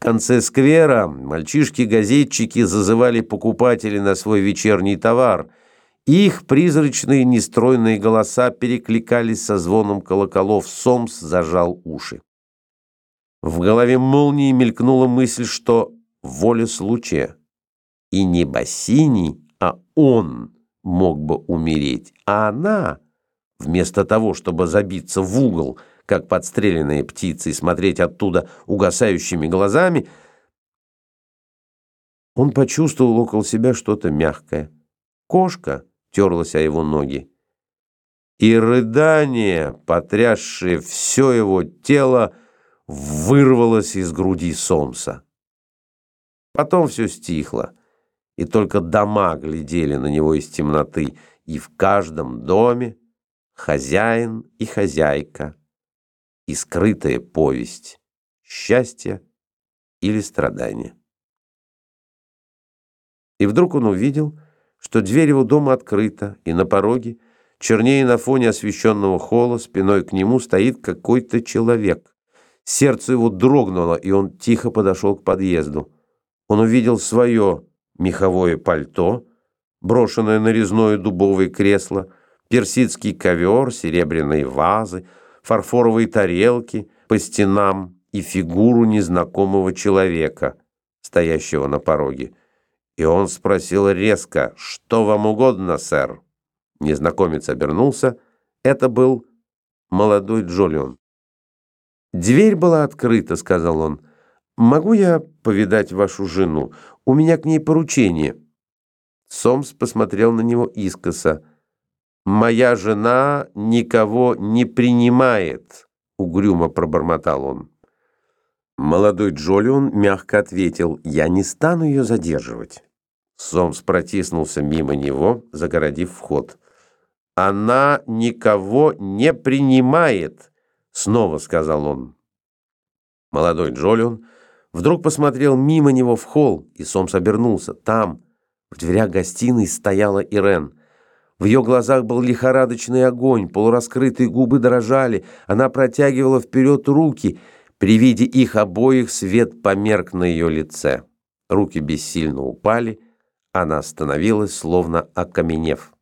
конце сквера мальчишки-газетчики зазывали покупателей на свой вечерний товар. Их призрачные нестройные голоса перекликались со звоном колоколов. Сомс зажал уши. В голове молнии мелькнула мысль, что воля случая. И не Бассини, а он мог бы умереть, а она, вместо того, чтобы забиться в угол, как подстреленные птицы, и смотреть оттуда угасающими глазами, он почувствовал около себя что-то мягкое. Кошка терлась о его ноги. И рыдание, потрясшее все его тело, вырвалось из груди Сомса. Потом все стихло, и только дома глядели на него из темноты, и в каждом доме хозяин и хозяйка — и скрытая повесть счастья или страдания. И вдруг он увидел, что дверь его дома открыта, и на пороге, чернее на фоне освещенного холла, спиной к нему стоит какой-то человек. Сердце его дрогнуло, и он тихо подошел к подъезду. Он увидел свое меховое пальто, брошенное на резное дубовое кресло, персидский ковер, серебряные вазы, фарфоровые тарелки по стенам и фигуру незнакомого человека, стоящего на пороге. И он спросил резко, «Что вам угодно, сэр?» Незнакомец обернулся. Это был молодой Джолион. «Дверь была открыта», — сказал он. «Могу я повидать вашу жену? У меня к ней поручение». Сомс посмотрел на него искоса. «Моя жена никого не принимает», — угрюмо пробормотал он. Молодой Джолион мягко ответил, «Я не стану ее задерживать». Сомс протиснулся мимо него, загородив вход. «Она никого не принимает», — снова сказал он. Молодой Джолион вдруг посмотрел мимо него в холл, и Сомс обернулся. Там, в дверях гостиной, стояла Ирен — в ее глазах был лихорадочный огонь, полураскрытые губы дрожали, она протягивала вперед руки. При виде их обоих свет померк на ее лице. Руки бессильно упали, она остановилась, словно окаменев.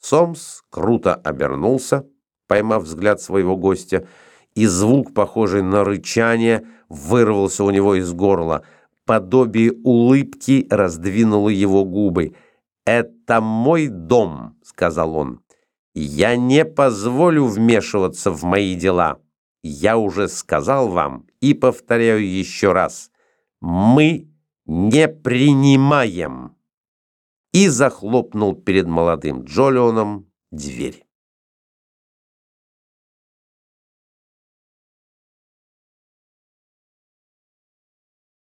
Сомс круто обернулся, поймав взгляд своего гостя, и звук, похожий на рычание, вырвался у него из горла. Подобие улыбки раздвинуло его губы. «Это мой дом», — сказал он. «Я не позволю вмешиваться в мои дела. Я уже сказал вам и повторяю еще раз. Мы не принимаем». И захлопнул перед молодым Джолионом дверь.